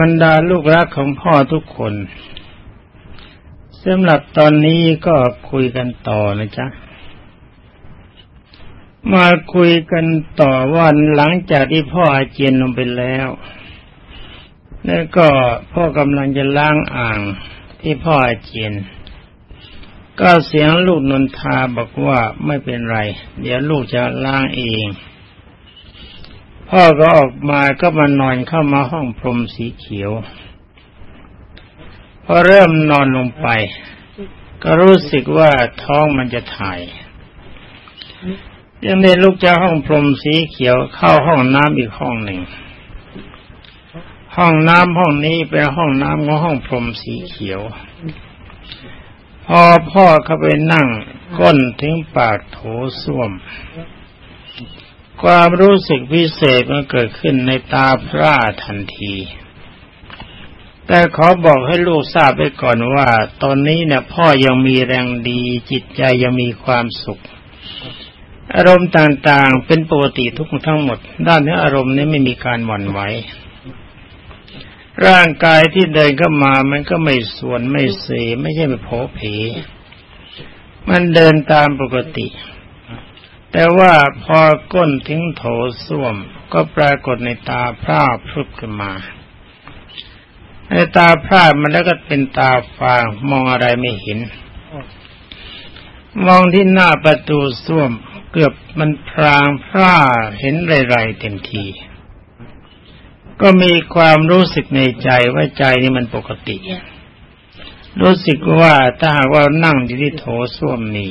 บรรดาลูกรักของพ่อทุกคนสำหรับตอนนี้ก็คุยกันต่อนะจ๊ะ มาคุยกันต่อว่าหลังจากที่พ่ออาเจียนลงไปแล้ว แล้วก็พ่อกำลังจะล้างอ่างที่พ่ออาเจียน ก็เสียงลูกนนทาบอกว่าไม่เป็นไร เดี๋ยวลูกจะล้างเอง พ่อก็ออกมาก็มานอนเข้ามาห้องพรมสีเขียว พอเริ่มนอนลงไป ก็รู้สึกว่าท้องมันจะถ่ายยังได้ลุกจากห้องพรมสีเขียวเข้าห้องน้ำอีกห้องหนึ่ง ห้องน้ำห้องนี้เป็นห้องน้ำของห้องพรมสีเขียว พอพ่อเข้าไปนั่งก้นถึงปากโถส้วม ความรู้สึกพิเศษมันเกิดขึ้นในตาพระทันที แต่ขอบอกให้ลูกทราบไว้ก่อนว่า ตอนนี้เนี่ยพ่อยังมีแรงดี จิตใจยังมีความสุข อารมณ์ต่างๆเป็นปกติทุกทั้งหมด ด้านนี้อารมณ์นี้ไม่มีการหวั่นไหวร่างกายที่เดินก็มามันก็ไม่ส่วนไม่เสียไม่ใช่ไม่โผเพมันเดินตามปกติ แต่ว่าพอก้นถึงโถส้วมก็ปรากฏในตาพร่าพรุบขึ้นมา ในตาพร่ามันแล้วก็เป็นตาฟางมองอะไรไม่เห็น มองที่หน้าประตูส้วมเกือบมันพรางพร่าเห็นไรๆเต็มที ก็มีความรู้สึกในใจว่าใจนี่มันปกติ รู้สึกว่าถ้าหากว่านั่งที่โถส้วมนี่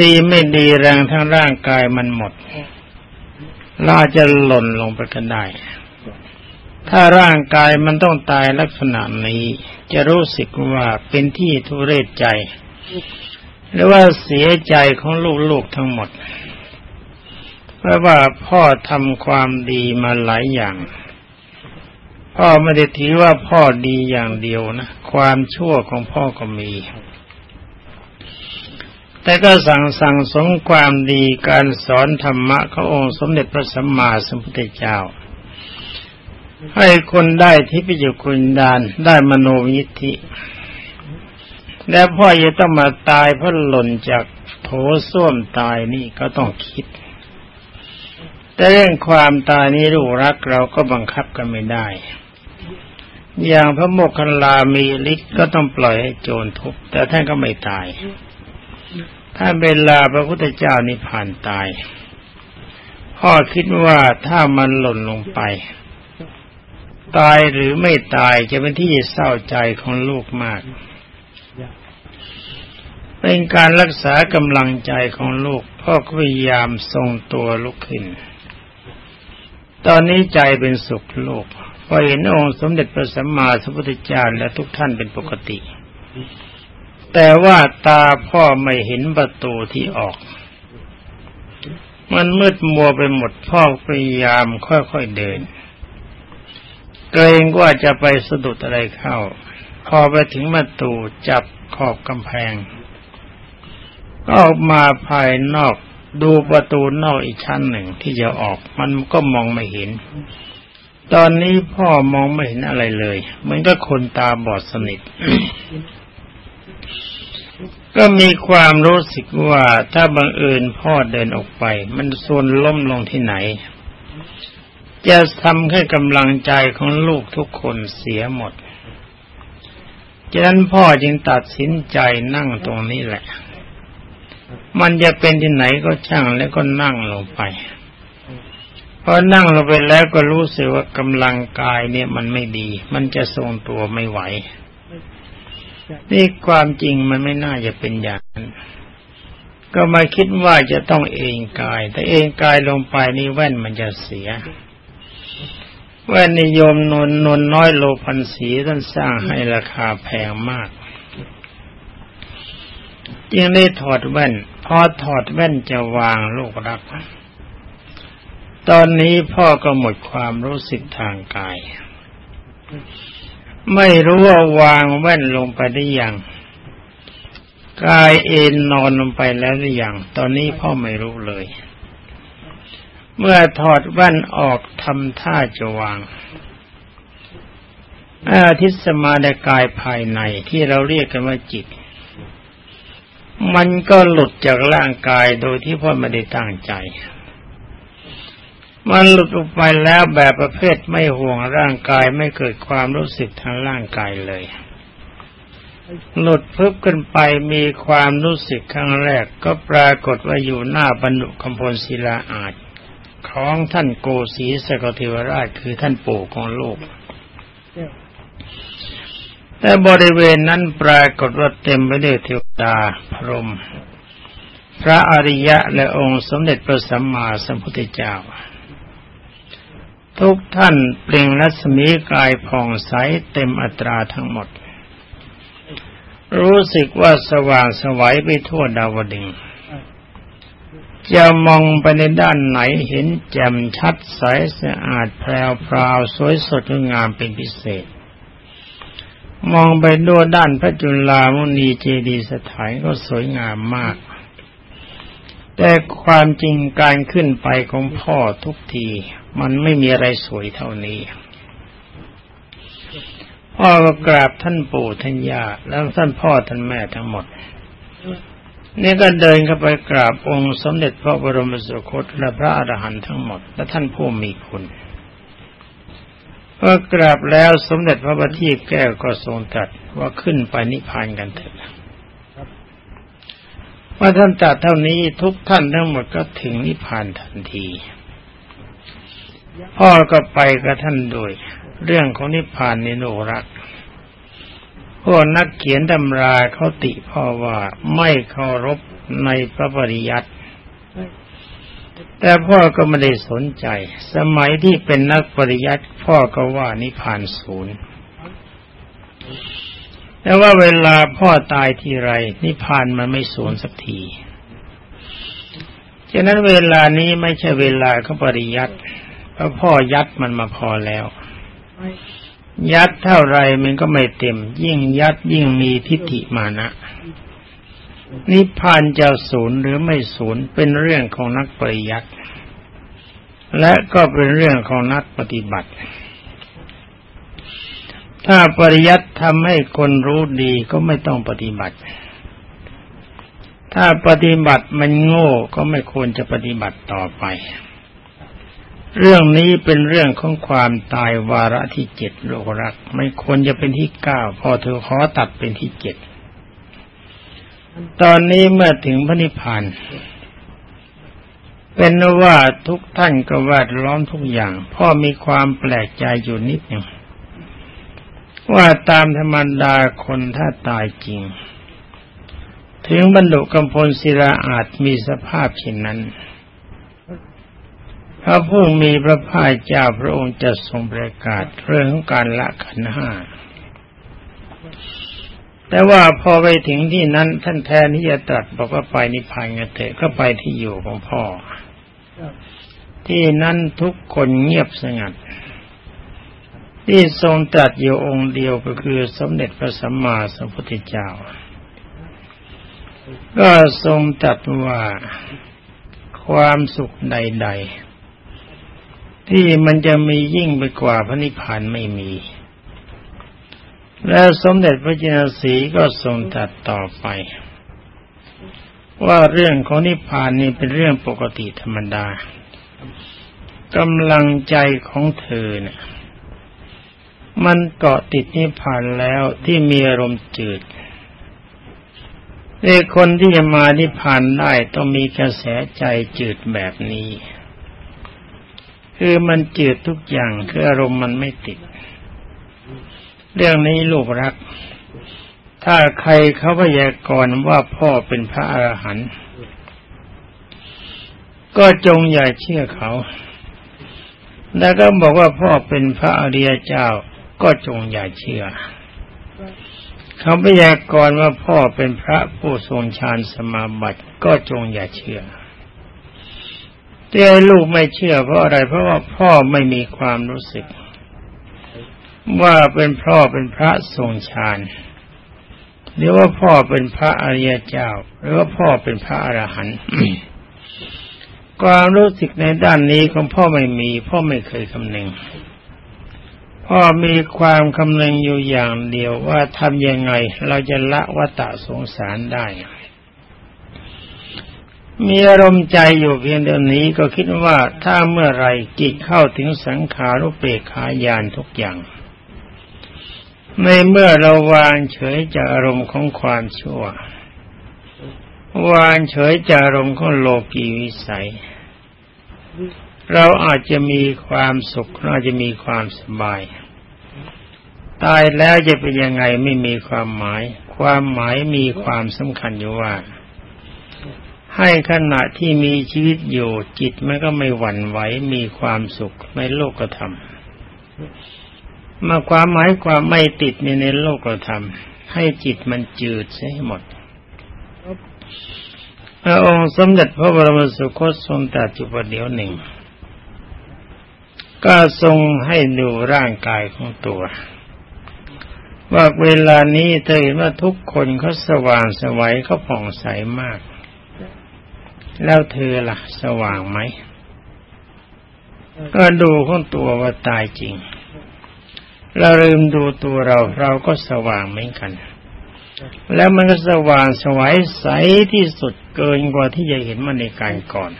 ดีไม่ดีแรงทั้งร่างกายมันหมดเราจะหล่นลงไปกันได้ ถ้าร่างกายมันต้องตายลักษณะนี้ จะรู้สึกว่าเป็นที่ทุเรศใจ หรือว่าเสียใจของลูกๆทั้งหมด เพราะว่าพ่อทำความดีมาหลายอย่าง พ่อไม่ได้ถือว่าพ่อดีอย่างเดียวนะ ความชั่วของพ่อก็มี แต่ก็สั่งสั่งสมความดีการสอนธรรมะขององค์สมเด็จพระสัมมาสัมพุทธเจ้า ให้คนได้ที่ปิจุคุณดานได้มโนยิทธิ แล้วพ่อจะต้องมาตายเพราะหล่นจากโถส้วมตายนี่ก็ต้องคิด แต่เรื่องความตายนี้รู้รักเราก็บังคับกันไม่ได้ อย่างพระโมคคัลลามีฤทธิ์ก็ต้องปล่อยให้โจรทุบแต่ท่านก็ไม่ตาย ถ้าเวลาพระพุทธเจ้านิพพานตาย พ่อคิดว่าถ้ามันหล่นลงไป ตายหรือไม่ตายจะเป็นที่เศร้าใจของลูกมาก เป็นการรักษากำลังใจของลูก พ่อพยายามทรงตัวลุกขึ้น ตอนนี้ใจเป็นสุขโลกพอเห็นองค์สมเด็จพระสัมมาสัมพุทธเจ้าและทุกท่านเป็นปกติ แต่ว่าตาพ่อไม่เห็นประตูที่ออก มันมืดมัวไปหมดพ่อพยายามค่อยๆเดิน เกรงว่าจะไปสะดุดอะไรเข้า พอไปถึงประตูจับขอบกำแพง ก็ออกมาภายนอกดูประตูนอกอีกชั้นหนึ่งที่จะออก มันก็มองไม่เห็น ตอนนี้พ่อมองไม่เห็นอะไรเลย เหมือนกับคนตาบอดสนิท ก็มีความรู้สึกว่าถ้าบังเอิญพ่อเดินออกไป มันส่วนล้มลงที่ไหน จะทำให้กำลังใจของลูกทุกคนเสียหมดฉะนั้นพ่อจึงตัดสินใจนั่งตรงนี้แหละ มันจะเป็นที่ไหนก็ช่างแล้วก็นั่งลงไปพอนั่งลงไปแล้วก็รู้สึกว่ากำลังกายเนี่ยมันไม่ดี มันจะทรงตัวไม่ไหว นี่ความจริงมันไม่น่าจะเป็นอย่างนั้น ก็มาคิดว่าจะต้องเองกาย แต่เองกายลงไปนี่แว่นมันจะเสีย แว่นนิยมนนนนน้อยโลพันสีท่านสร้างให้ราคาแพงมากจึงได้ถอดแว่น พอถอดแว่นจะวางลูกรัก ตอนนี้พ่อก็หมดความรู้สึกทางกาย ไม่รู้ว่าวางแว่นลงไปได้ยังกายเอนนอนลงไปแล้วหรือยังตอนนี้พ่อไม่รู้เลย เมื่อถอดแว่นออกทำท่าจะวางอาทิตสมาในกายภายในที่เราเรียกกันว่าจิต มันก็หลุดจากร่างกายโดยที่พ่อไม่ได้ตั้งใจ มันหลุดออกไปแล้วแบบประเภทไม่ห่วงร่างกายไม่เกิดความรู้สึกทางร่างกายเลย หลุดพึบขึ้นไปมีความรู้สึกครั้งแรก ก็ปรากฏว่าอยู่หน้าบรรลุคำพลศิลาอาจของท่านโกศีสกเทวราชคือท่านปู่ของโลก แต่บริเวณนั้นปรากฏว่าเต็มไปด้วยเทวดาพรหมพระอริยะและองค์สมเด็จพระสัมมาสัมพุทธเจ้า ทุกท่านเปล่งรัศมีกายผ่องใสเต็มอัตราทั้งหมด รู้สึกว่าสว่างสวัยไปทั่วดาวดึง จะมองไปในด้านไหนเห็นแจ่มชัดใสสะอาดแพรวพราวสวยสดงามเป็นพิเศษ มองไปดูด้านพระจุลามุนีเจดีสถานก็สวยงามมาก แต่ความจริงการขึ้นไปของพ่อทุกที มันไม่มีอะไรสวยเท่านี้ พ่อก็กราบท่านปู่ท่านย่าแล้วท่านพ่อท่านแม่ทั้งหมด นี่ก็เดินเข้าไปกราบองค์สมเด็จพระบรมสุคตและพระอรหันต์ทั้งหมด และท่านผู้มีคุณพอกราบแล้วสมเด็จพระบัณฑิตแก้วก็ทรงตรัสว่าขึ้นไปนิพพานกันเถิด ว่าท่านตรัสเท่านี้ทุกท่านทั้งหมดก็ถึงนิพพานทันที พ่อก็ไปกับท่านโดย เรื่องของนิพพานในโนรักพวกนักเขียนตำราเขาติพ่อว่าไม่เคารพในพระปริยัติแต่พ่อก็ไม่ได้สนใจ สมัยที่เป็นนักปริยัติพ่อก็ว่านิพพานศูนย์ แต่ว่าเวลาพ่อตายทีไรนิพพานมันไม่ศูนย์สักทีฉะนั้นเวลานี้ไม่ใช่เวลาเขาปริยัติเพราะพ่อยัดมันมาพอแล้ว ยัดเท่าไรมันก็ไม่เต็ม ยิ่งยัดยิ่งมีทิฏฐิมานะ นิพพานจะศูนย์หรือไม่ศูนย์เป็นเรื่องของนักปริยัติและก็เป็นเรื่องของนักปฏิบัติ ถ้าปริยัติทำให้คนรู้ดีก็ไม่ต้องปฏิบัติ ถ้าปฏิบัติมันโง่ก็ไม่ควรจะปฏิบัติต่อไป เรื่องนี้เป็นเรื่องของความตายวาระที่เจ็ดโลกรัก ไม่ควรจะเป็นที่เก้าพอเธอขอตัดเป็นที่เจ็ด ตอนนี้เมื่อถึงพระนิพพานเป็นว่าทุกท่านก็แวดล้อมทุกอย่าง พ่อมีความแปลกใจอยู่นิดหนึ่ง ว่าตามธรรมดาคนถ้าตายจริง ถึงบรรลุกำพลศิลาอาจมีสภาพเช่นนั้น พระผู้มีพระภาคเจ้าพระองค์จะทรงประกาศเรื่องของการละขันห้าแต่ว่าพอไปถึงที่นั้นท่านแทนที่จะตรัสบอกว่าไปนิพพานกันเถอะก็ไปที่อยู่ของพ่อ ที่นั้นทุกคนเงียบสงัด ที่ทรงตรัสอยู่องค์เดียวก็คือสมเด็จพระสัมมาสัมพุทธเจ้า ก็ทรงตรัสว่าความสุขใด ๆ ที่มันจะมียิ่งไปกว่าพระนิพพานไม่มี แล้วสมเด็จพระจินสีก็ทรงตัดต่อไป ว่าเรื่องของนิพพานนี่เป็นเรื่องปกติธรรมดากำลังใจของเธอเนี่ย มันเกาะติดนิพพานแล้วที่มีอารมณ์จืดเอคนที่จะมานิพพานได้ต้องมีกระแสใจจืดแบบนี้ คือมันจืดทุกอย่างคืออารมณ์มันไม่ติด เรื่องนี้ลูกรัก ถ้าใครเขาพยากรณ์ว่าพ่อเป็นพระอรหันต์ก็จงอย่าเชื่อเขา แล้วก็บอกว่าพ่อเป็นพระอริยเจ้า ก็จงอย่าเชื่อเขาพยากรณ์ว่าพ่อเป็นพระผู้ทรงฌานสมาบัติก็จงอย่าเชื่อแต่ลูกไม่เชื่อเพราะอะไร เพราะว่าพ่อไม่มีความรู้สึก ว่าเป็นพ่อเป็นพระทรงฌานหรือว่าพ่อเป็นพระอริยเจ้า หรือว่าพ่อเป็นพระอรหันต์ความรู้สึกในด้านนี้ของพ่อไม่มี พ่อไม่เคยคำนึง พ่อมีความคำนึงอยู่อย่างเดียวว่าทำยังไงเราจะละวัตะสงสารได้ มีอารมณ์ใจอยู่เพียงเดียวนี้ก็คิดว่าถ้าเมื่อไรจิตเข้าถึงสังขารุเปกขายานทุกอย่าง ในเมื่อเราวางเฉยจากอารมณ์ของความชั่ว วางเฉยจากอารมณ์ของโลกีวิสัยเราอาจจะมีความสุขเราจะมีความสบาย ตายแล้วจะเป็นยังไงไม่มีความหมาย ความหมายมีความสำคัญอยู่ว่า ให้ขณะที่มีชีวิตอยู่จิตมันก็ไม่หวั่นไหวมีความสุขในโลกธรรมมาความหมายความไม่ติดในในโลกธรรมให้จิตมันจืดเสียหมดพระองค์สมเด็จพระบรมสุคตทรงตรัสจุปเดียวหนึ่ง ก็ทรงให้ดูร่างกายของตัว ว่าเวลานี้เธอเห็นว่าทุกคนเขาสว่างสวัยเขาผ่องใสมาก แล้วเธอล่ะ สว่างไหม ก็ดูของตัวว่าตายจริง เราลืมดูตัวเรา เราก็สว่างเหมือนกัน แล้วมันก็สว่างสวัยใสที่สุดเกินกว่าที่จะเห็นมาในการก่อน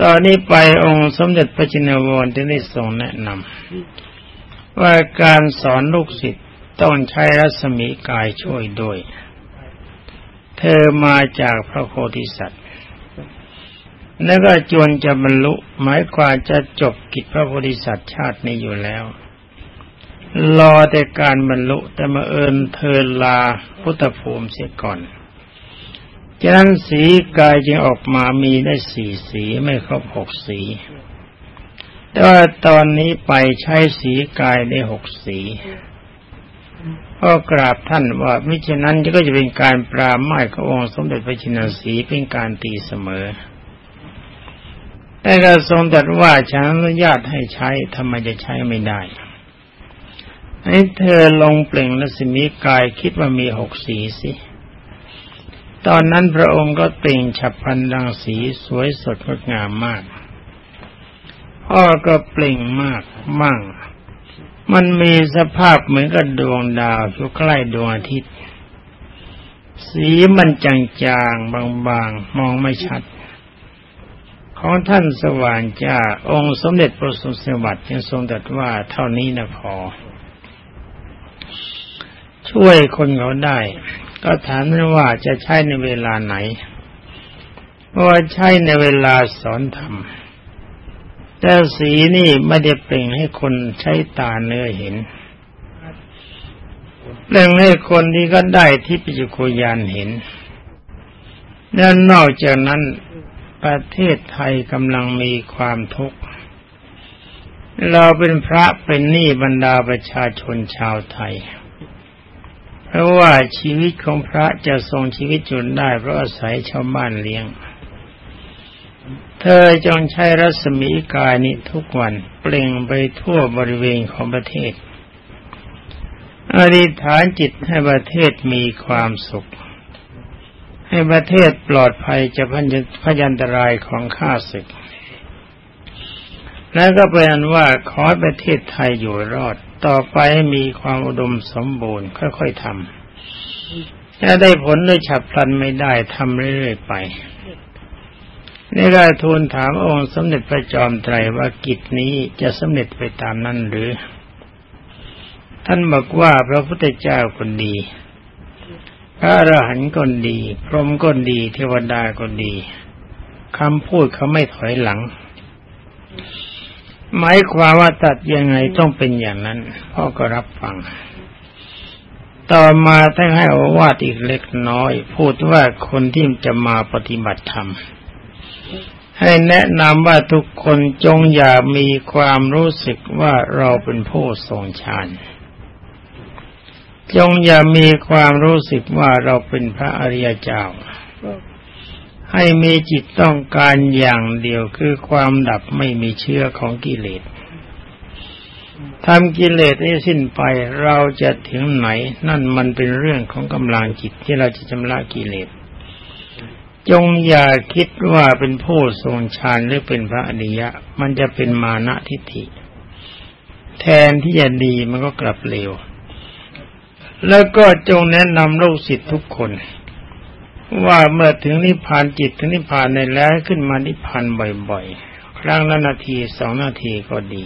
ตอนนี้ไปองค์สมเด็จพระจินวรที่ได้ทรงแนะนำ ว่าการสอนลูกศิษย์ต้องใช้รัศมีกายช่วยด้วย เธอมาจากพระโพธิสัตว์ แล้วก็จวนจะบรรลุหมายความจะจบกิจพระโพธิสัตว์ชาตินี้อยู่แล้ว รอแต่การบรรลุแต่มาเอิญเธอลาพุทธภูมิเสียก่อนฉะนั้นสีกายจึงออกมามีได้สี่สีไม่ครบหกสี แต่ว่าตอนนี้ไปใช้สีกายได้หกสีก็กราบท่านว่ามิฉะนั้นก็จะเป็นการปราหมายขององค์สมเด็จพระชินสีเป็นการตีเสมอ แต่ก็ทรงตรัสว่าฉันอนุญาตให้ใช้ทำไมจะใช้ไม่ได้ให้เธอลงเปล่งรัศมีกายคิดว่ามีหกสีสิ ตอนนั้นพระองค์ก็เปล่งฉับพันดังสีสวยสดงดงามมาก พ่อก็เปล่งมากมั่ง มันมีสภาพเหมือนกับดวงดาวอยู่ใกล้ดวงอาทิตย์ สีมันจางๆ บางๆ มองไม่ชัด ของท่านสว่างจ้า องค์สมเด็จพระสุสวัสดิ์ยังทรงตรัสว่าเท่านี้นะพอ ช่วยคนเขาได้ ก็ถามว่าจะใช้ในเวลาไหนว่าใช้ในเวลาสอนธรรม แต่สีนี่ไม่ได้เปล่งให้คนใช้ตาเนื้อเห็นเปล่งให้คนที่ก็ได้ที่ปิจุโคยานเห็น และนอกจากนั้นประเทศไทยกำลังมีความทุกข์ เราเป็นพระเป็นหนี้บรรดาประชาชนชาวไทย เพราะว่าชีวิตของพระจะทรงชีวิตจนได้เพราะอาศัยชาวบ้านเลี้ยง เธอจงใช้รัศมีกายนี้ทุกวัน เปล่งไปทั่วบริเวณของประเทศ อธิษฐานจิตให้ประเทศมีความสุข ให้ประเทศปลอดภัยจากพยันตรายของข้าศึก แล้วก็เป็นว่าขอประเทศไทยอยู่รอด ต่อไปมีความอุดมสมบูรณ์ค่อยๆทำถ้าได้ผลด้วยฉับพลันไม่ได้ทำเรื่อยๆไป นี่ก็ทูลถามองค์สมเด็จพระจอมไตรว่ากิจนี้จะสำเร็จไปตามนั้นหรือ ท่านบอกว่าพระพุทธเจ้าคนดี พระอรหันต์คนดี พรหมก็ดี เทวดาก็ดีคำพูดเขาไม่ถอยหลัง หมายความว่าตัดยังไงต้องเป็นอย่างนั้น พ่อก็รับฟัง ต่อมาท่านให้อวาดอีกเล็กน้อย พูดว่าคนที่จะมาปฏิบัติธรรม ให้แนะนำว่าทุกคนจงอย่ามีความรู้สึกว่าเราเป็นผู้ทรงฌานจงอย่ามีความรู้สึกว่าเราเป็นพระอริยเจ้า ให้มีจิตต้องการอย่างเดียวคือความดับไม่มีเชื้อของกิเลสทำกิเลสให้สิ้นไปเราจะถึงไหน นั่นมันเป็นเรื่องของกำลังจิตที่เราจะชำระกิเลส จงอย่าคิดว่าเป็นผู้ทรงฌานหรือเป็นพระอริยะ มันจะเป็นมานะทิฏฐิ แทนที่จะดีมันก็กลับเลว แล้วก็จงแนะนำลูกศิษย์ทุกคน ว่าเมื่อถึงนิพพานจิตถึงนิพพานในแล้วขึ้นมานิพพานบ่อยๆ ครั้งละนาทีสองนาทีก็ดี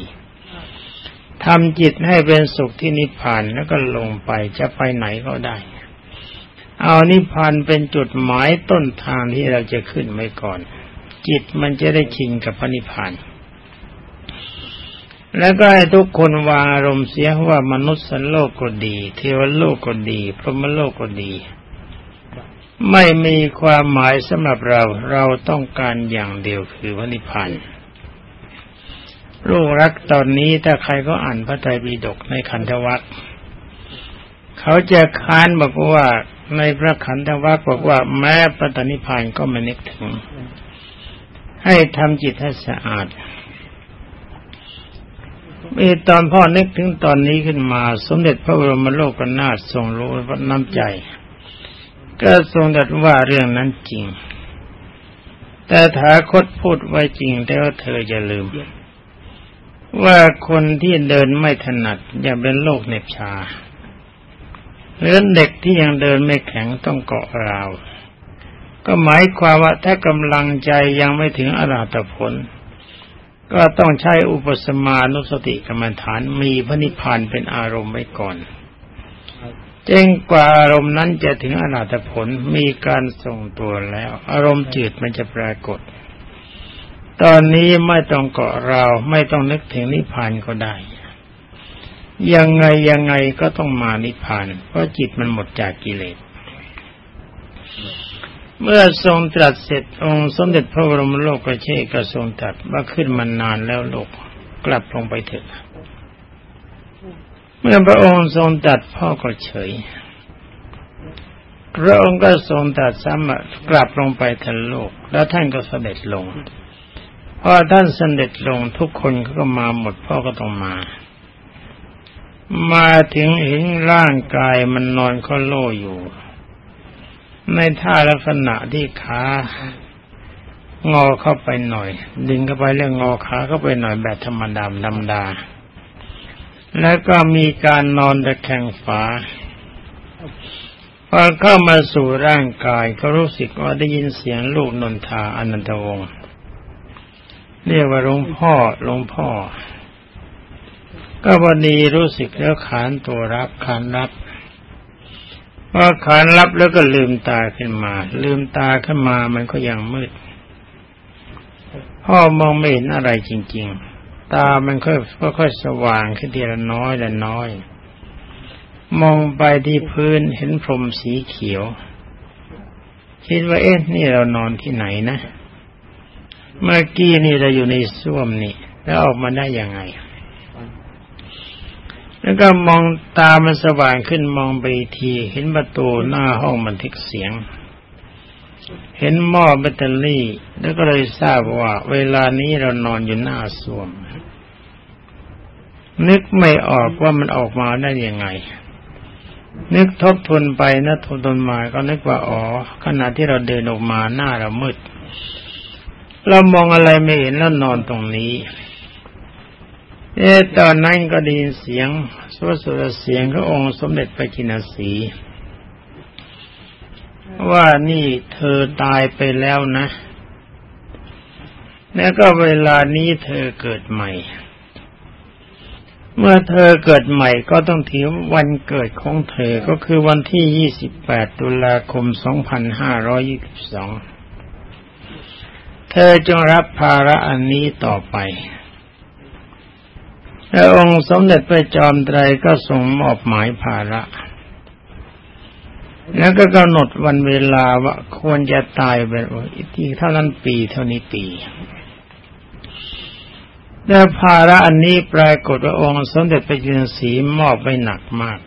ทำจิตให้เป็นสุขที่นิพพานแล้วก็ลงไปจะไปไหนก็ได้ เอานิพพานเป็นจุดหมายต้นทางที่เราจะขึ้นไว้ก่อน จิตมันจะได้ชินกับพระนิพพาน แล้วก็ให้ทุกคนวางอารมณ์เสียว่ามนุษย์สันโลกก็ดี เทวโลกก็ดี พรหมโลกก็ดี ไม่มีความหมายสำหรับเราเราต้องการอย่างเดียวคือพระนิพพานลูกรักตอนนี้ถ้าใครก็อ่านพระไตรปิฎกในขันธวัคเขาจะค้านบอกว่า ในพระขันธวัคบอกว่าแม้ปตนิพานก็ไม่นึกถึง ให้ทำจิตให้สะอาดมีตอนพ่อนึกถึงตอนนี้ขึ้นมา สมเด็จพระบรมโลกนาถทรงรู้ว่าน้ำใจ ก็ทรงตรัสว่าเรื่องนั้นจริง แต่ถาคตพูดไว้จริงแต่ว่าเธอจะลืม ว่าคนที่เดินไม่ถนัดอย่าเป็นโรคเน็บชา หรือเด็กที่ยังเดินไม่แข็งต้องเกาะราว ก็หมายความว่าถ้ากำลังใจยังไม่ถึงอราตผล ก็ต้องใช้อุปสมานุสติกรรมฐานมีพระนิพพานเป็นอารมณ์ไว้ก่อนเจงกว่าอารมณ์นั้นจะถึงอนาตผลมีการส่งตัวแล้ว อารมณ์จืดมันจะปรากฏ ตอนนี้ไม่ต้องเกาะเราไม่ต้องนึกถึงนิพพานก็ได้ ยังไงยังไงก็ต้องมานิพพาน เพราะจิตมันหมดจากกิเลส เมื่อทรงตรัสเสร็จองค์สมเด็จพระบรมโลกกระเชษก็ทรงตรัสว่าขึ้นมานานแล้วโลกกลับลงไปเถิดเมื่อพระองค์ทรงตรัสพ่อก็เฉย พระองค์ก็ทรงตรัสซ้ำกลับลงไปทันโลก แล้วท่านก็เสด็จลงพอท่านเสด็จลงทุกคนก็มาหมดพ่อก็ต้องมา มาถึงเห็นร่างกายมันนอนก็โล่อยู่ ในท่าลักษณะที่ขางอเข้าไปหน่อย ดึงเข้าไปเรื่องงอขาเข้าไปหน่อยแบบธรรมดาดำดา แล้วก็มีการนอนตะแคงฝาพอเข้ามาสู่ร่างกายก็รู้สึกว่าได้ยินเสียงลูกนนทาอนันตวงศ์เรียกว่าหลวงพ่อหลวงพ่อ ก็วันนี้รู้สึกแล้วขานตัวรับขานรับพอขานรับแล้วก็ลืมตาขึ้นมา ลืมตาขึ้นมามันก็ยังมืด พ่อมองไม่เห็นอะไรจริง ๆ ตามันค่อยค่อยสว่างขึ้นทีละน้อยละน้อย มองไปที่พื้นเห็นพรมสีเขียว คิดว่าเอ๊ะนี่เรานอนที่ไหนนะ เมื่อกี้นี่เราอยู่ในส้วมนี่ แล้วออกมาได้ยังไง แล้วก็มองตามันสว่างขึ้นมองไปทีเห็นประตูหน้าห้องบันทึกเสียง เห็นหม้อแบตเตอรี่ แล้วก็เลยทราบว่า เวลานี้เรานอนอยู่หน้าส้วม นึกไม่ออกว่ามันออกมาได้ยังไง นึกทบทวนไปนะทบทวนมาก็นึกว่าอ๋อขณะที่เราเดินออกมาหน้าเรามืด เรามองอะไรไม่เห็นแล้วนอนตรงนี้ เอตอนนั้นก็ได้ยินเสียงสวดสวดเสียงพระองค์สมเด็จพระจินสี ว่านี่เธอตายไปแล้วนะ แล้วก็เวลานี้เธอเกิดใหม่ เมื่อเธอเกิดใหม่ก็ต้องถือวันเกิดของเธอก็คือวันที่ 28 ตุลาคม 2522 เธอจงรับภาระอันนี้ต่อไป ระองค์สมเด็จพระจอมไตรก็ทรงมอบหมายภาระ แล้วก็กำหนดวันเวลาว่าควรจะตายไปที่เท่านั้นปีเท่านี้ปีแต่ภาระอันนี้ปรากฏว่าองค์สมเด็จพระจินสีมอบไว้หนักมาก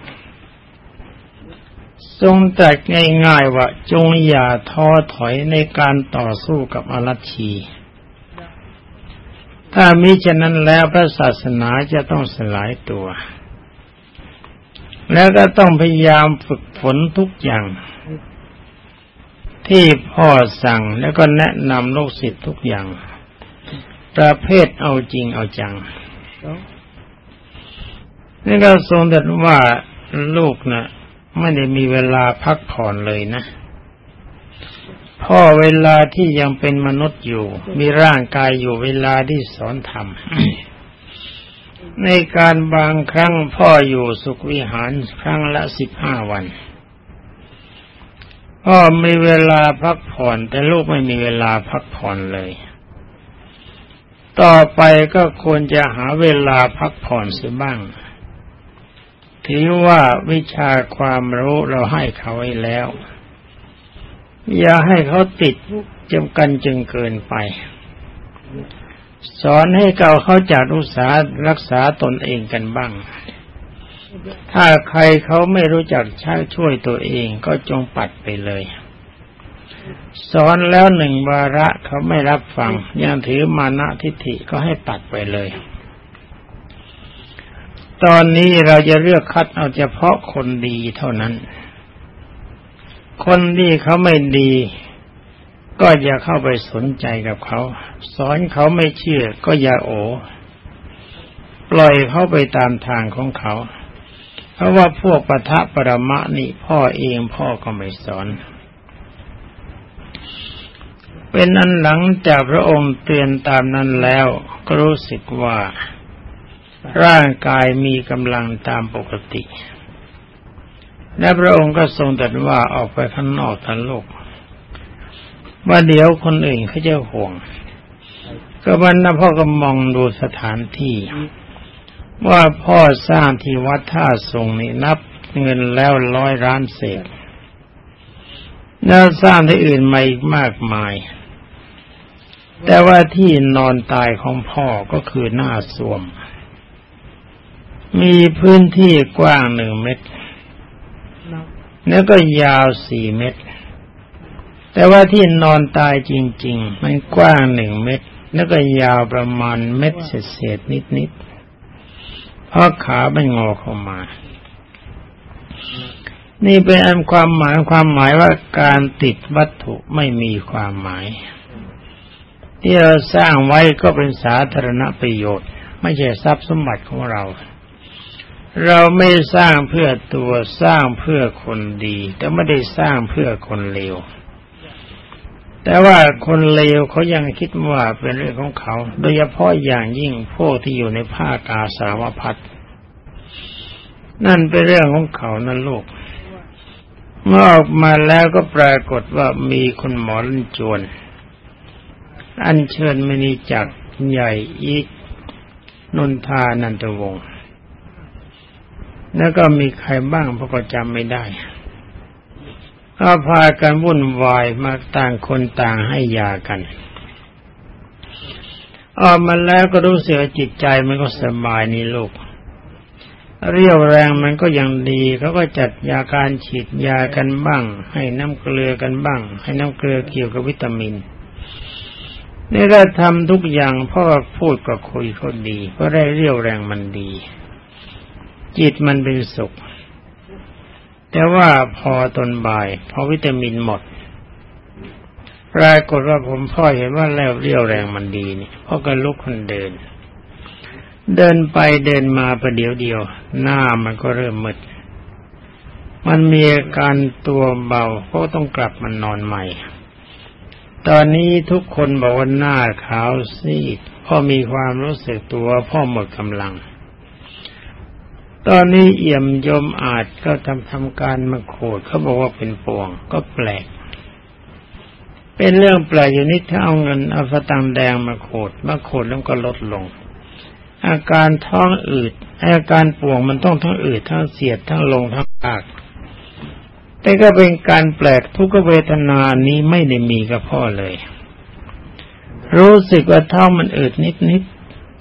ทรงตรัสง่ายๆว่าจงอย่าท้อถอยในการต่อสู้กับอรัชชี ถ้ามิฉะนั้นแล้วพระศาสนาจะต้องสลายตัว แล้วก็ต้องพยายามฝึกฝนทุกอย่าง ที่พ่อสั่งแล้วก็แนะนำลูกศิษย์ทุกอย่าง ประเภทเอาจริงเอาจังนี่ก็ทรงตรัสว่าลูกนะ่ะไม่ได้มีเวลาพักผ่อนเลยนะ พ่อเวลาที่ยังเป็นมนุษย์อยู่ มีร่างกายอยู่เวลาที่สอนธรรม ในการบางครั้งพ่ออยู่สุขวิหารครั้งละสิบห้าวัน พ่อมีเวลาพักผ่อน แต่ลูกไม่มีเวลาพักผ่อนเลย ต่อไปก็ควรจะหาเวลาพักผ่อนเสียบ้างถือว่าวิชาความรู้เราให้เขาไว้แล้ว อย่าให้เขาติดจำกันจึงเกินไป สอนให้เก่าเขาจากอุตสารักษาตนเองกันบ้าง ถ้าใครเขาไม่รู้จักใช้ช่วยตัวเองก็จงปัดไปเลย สอนแล้วหนึ่งวาระเขาไม่รับฟังยังถือมานะทิฏฐิก็ให้ตัดไปเลย ตอนนี้เราจะเลือกคัดเอาเฉพาะคนดีเท่านั้น คนที่เขาไม่ดี ก็อย่าเข้าไปสนใจกับเขา สอนเขาไม่เชื่อ ก็อย่าโอ ปล่อยเขาไปตามทางของเขา เพราะว่าพวกปะทะปรมะนี่พ่อเองพ่อก็ไม่สอน เป็นอันหลังจากพระองค์เตือนตามนั้นแล้ว ก็รู้สึกว่าร่างกายมีกำลังตามปกติ และพระองค์ก็ทรงตรัสว่าออกไปข้างนอกทันโลก ว่าเดี๋ยวคนอื่นเขาจะห่วง ก็มันนะพ่อก็มองดูสถานที่ ว่าพ่อสร้างที่วัดท่าทรงนี่นับเงินแล้วร้อยล้านเศษแล้วสร้างที่อื่นมาอีกมากมาย แต่ว่าที่นอนตายของพ่อก็คือหน้าส้วม มีพื้นที่กว้างหนึ่งเมตร แล้วก็ยาวสี่เมตร แต่ว่าที่นอนตายจริง ๆ มันกว้างหนึ่งเมตร แล้วก็ยาวประมาณเม็ดเศษๆนิดๆเพราะขาไม่งอเข้ามา นี่เป็นอันความหมายความหมายว่าการติดวัตถุไม่มีความหมาย ที่เราสร้างไว้ก็เป็นสาธารณประโยชน์ ไม่ใช่ทรัพย์สมบัติของเรา เราไม่สร้างเพื่อตัวสร้างเพื่อคนดี แต่ไม่ได้สร้างเพื่อคนเลวแต่ว่าคนเลวเขายังคิดว่าเป็นเรื่องของเขา โดยเฉพาะอย่างยิ่งพวกที่อยู่ในภาคกาสาวพัดนั่นเป็นเรื่องของเขานั่นลูกเมื่อออกมาแล้วก็ปรากฏว่ามีคนหมอลันจวน อันเชิญมณีจักใหญ่อีกนนทานันตวงศ์ แล้วก็มีใครบ้างพวกก็จำไม่ได้ก็พากันวุ่นวายมาต่างคนต่างให้ยากัน ออกมาแล้วก็รู้สึกจิตใจมันก็สบายนี่ลูก เรียวแรงมันก็ยังดีเขาก็จัดยาการฉีดยากันบ้าง ให้น้ำเกลือกันบ้าง ให้น้ำเกลือเกี่ยวกับวิตามินนี่ก็ทำทุกอย่างพ่อพูดก็คุยเขาดีเพราะได้เรียวแรงมันดี จิตมันเป็นสุข แต่ว่าพอตนบ่าย พอวิตามินหมดปรากฏว่าผมพ่อเห็นว่าแล้วเรี่ยวแรงมันดีนี่พ่อก็ลุกคนเดิน เดินไปเดินมาประเดี๋ยวเดียว หน้ามันก็เริ่มมืดมันมีอาการตัวเบาก็ต้องกลับมันนอนใหม่ ตอนนี้ทุกคนบอกว่าหน้าขาวซีดพ่อมีความรู้สึกตัวพ่อหมดกำลัง ตอนนี้เอี่ยมยมอาจก็ทำทำการมาโขดเขาบอกว่าเป็นปวง ก็แปลก เป็นเรื่องแปลกอยู่นิดถ้าเอาเงินเอาสตังแดงมาโขดมาโขดแล้วก็ลดลง อาการท้องอืดอาการป่วงมันต้องทั้งอืดทั้งเสียดทั้งลงทั้งปากแต่ก็เป็นการแปลกทุกเวทนานี้ไม่ได้มีกับพ่อเลย รู้สึกว่าท้องมันอืดนิดนิด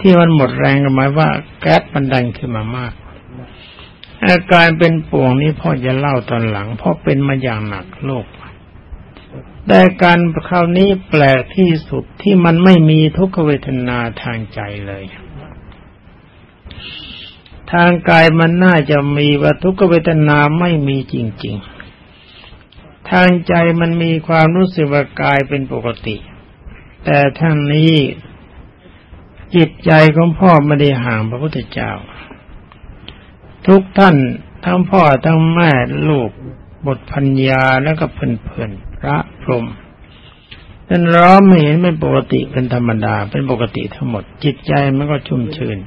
ที่มันหมดแรงก็หมายว่าแก๊สมันดันขึ้นมามาก อาการเป็นป่วงนี้พ่อจะเล่าตอนหลังเพราะเป็นมาอย่างหนักโลกแต่การคราวนี้แปลกที่สุดที่มันไม่มีทุกขเวทนาทางใจเลย ทางกายมันน่าจะมีว่าทุกขเวทนาไม่มีจริง ๆ ทางใจมันมีความรู้สึกว่ากายเป็นปกติ แต่ทั้งนี้จิตใจของพ่อไม่ได้ห่างพระพุทธเจ้า ทุกท่านทั้งพ่อทั้งแม่ลูกบทพัญญาแล้วก็เพื่อนๆพระพรหมนั่นร้อมไม่เห็นเป็นปกติเป็นธรรมดา เป็นปกติทั้งหมด จิตใจมันก็ชุ่มชื่น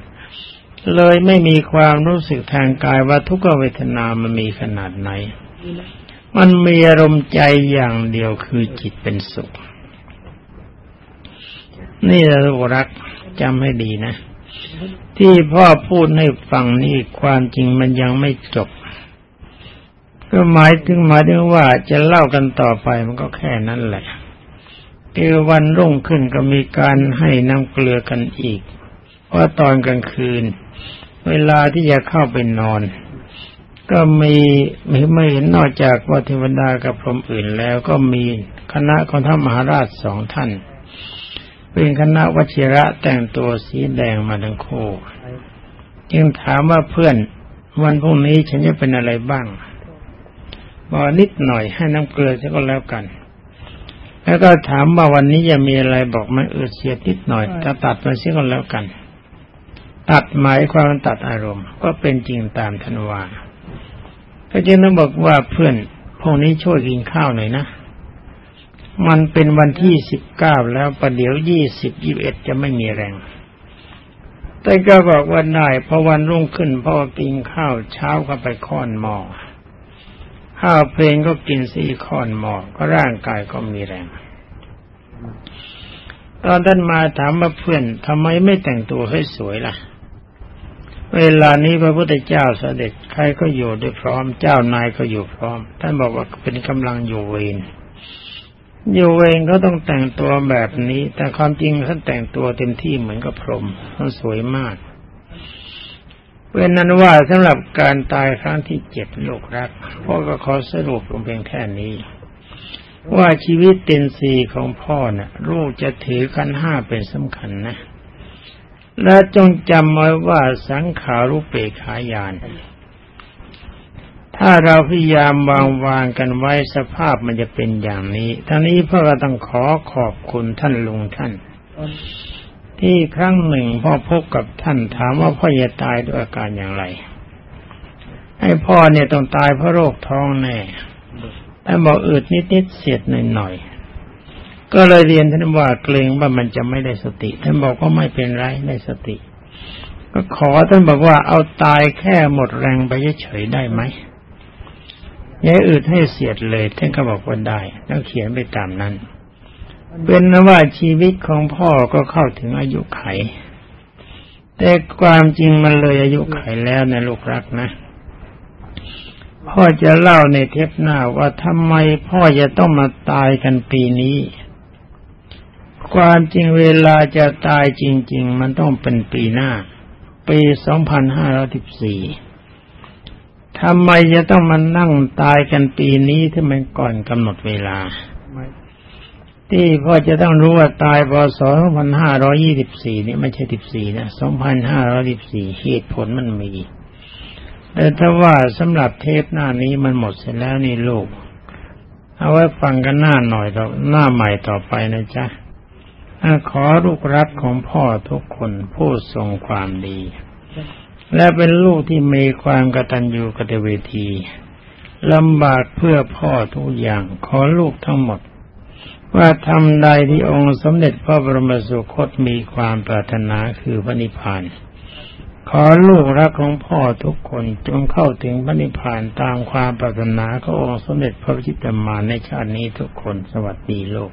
เลยไม่มีความรู้สึกทางกายว่าทุกขเวทนามันมีขนาดไหน มันมีอารมณ์ใจอย่างเดียวคือจิตเป็นสุข นี่เรารักจำให้ดีนะ ที่พ่อพูดให้ฟังนี่ความจริงมันยังไม่จบ ก็หมายถึงหมายถึงว่าจะเล่ากันต่อไปมันก็แค่นั้นแหละคือวันรุ่งขึ้นก็มีการให้น้ำเกลือกันอีก ว่าตอนกลางคืน เวลาที่จะเข้าไปนอน ก็มีไม่ไม่เห็นนอกจากว่าเทวดากับพรหมอื่นแล้วก็มีคณะของท่านมหาราชสองท่าน เป็นคณะวชิระแต่งตัวสีแดงมาทั้งคู่ จึงถามว่าเพื่อนวันพรุ่งนี้ฉันจะเป็นอะไรบ้างบอกนิดหน่อยให้น้ำเกลือก็แล้วกัน แล้วก็ถามว่าวันนี้จะมีอะไรบอกมันเออเสียติดหน่อยจะตัดมันเสียก็แล้วกัน ตัดหมายความตัดอารมณ์ ก็เป็นจริงตามทันวาก็จึงต้องบอกว่าเพื่อนพวกนี้ช่วยกินข้าวหน่อยนะ มันเป็นวันที่สิบเก้าแล้วประเดี๋ยวยี่สิบยี่บเอ็ดจะไม่มีแรง แต่ก็บอกว่าได้พอวันรุ่งขึ้นพ่อกินข้าวเช้าก็ไปค้อนหม้อข้าวเพลงก็กินสี่ข้อนหมอก็ร่างกายก็มีแรง ตอนท่านมาถามมาเพื่อนทำไมไม่แต่งตัวให้สวยล่ะ เวลานี้พระพุทธเจ้าเสด็จใครก็อยู่ด้วยพร้อมเจ้านายก็อยู่พร้อม ท่านบอกว่าเป็นกำลังอยู่เวร อยู่เวรเขาต้องแต่งตัวแบบนี้ แต่ความจริงท่านแต่งตัวเต็มที่เหมือนกับพรหมท่านสวยมากเป็นนั้นว่าสำหรับการตายครั้งที่เจ็ดโลกรักพ่อก็ขอสรุปลงเพียงแค่นี้ ว่าชีวิตเต็นสีของพ่อนะ่ะลูกจะถือกันห้าเป็นสำคัญนะ และจงจำไว้ว่าสังขารุเปขายาน ถ้าเราพยายามวางวางกันไว้สภาพมันจะเป็นอย่างนี้ ทั้งนี้พ่อก็ต้องขอขอบคุณท่านลุงท่าน ที่ครั้งหนึ่งพ่อพบกับท่านถามว่าพ่อจะตายด้วยอาการอย่างไร ให้พ่อเนี่ยต้องตายเพราะโรคท้องแน่ท่บอกอืดนิดๆเสียดหน่อยๆก็เลยเรียนท่านว่าเกรงว่ามันจะไม่ได้สติ ท่านบอกว่าไม่เป็นไรได้สติ ก็ขอท่านบอกว่าเอาตายแค่หมดแรงไปเฉยๆได้ไหม อย่าอืดให้เสียดเลยท่านก็บอกว่าได้ต้องเขียนไปตามนั้น เป็นนว่าชีวิตของพ่อก็เข้าถึงอายุไข แต่ความจริงมันเลยอายุไขแล้วนะลูกรักนะ พ่อจะเล่าในเทปหน้าว่าทำไมพ่อจะต้องมาตายกันปีนี้ ความจริงเวลาจะตายจริง ๆ มันต้องเป็นปีหน้า ปีสองพันห้าร้อยสิบสี่ ทำไมจะต้องมานั่งตายกันปีนี้ที่มันก่อนกำหนดเวลา ที่พ่อจะต้องรู้ว่าตายพศ2524นี่ไม่ใช่14นะ2514เหตุผลมันมี แต่ถ้าว่าสำหรับเทปหน้านี้มันหมดเสร็จแล้วนี่ลูก เอาไว้ฟังกันหน้าหน่อยต่อหน้าใหม่ต่อไปนะจ๊ะขอลูกรักของพ่อทุกคนผู้ทรงความดี และเป็นลูกที่มีความกตัญญูกตเวทีลำบากเพื่อพ่อทุกอย่างขอลูกทั้งหมด ว่าทำใดที่องค์สมเด็จพระบรมสุคตมีความปรารถนาคือพระนิพพานขอลูกรักของพ่อทุกคนจงเข้าถึงพระนิพพานตามความปรารถนาขององค์สมเด็จพระพิจิตรมาในชาตินี้ทุกคนสวัสดีโลก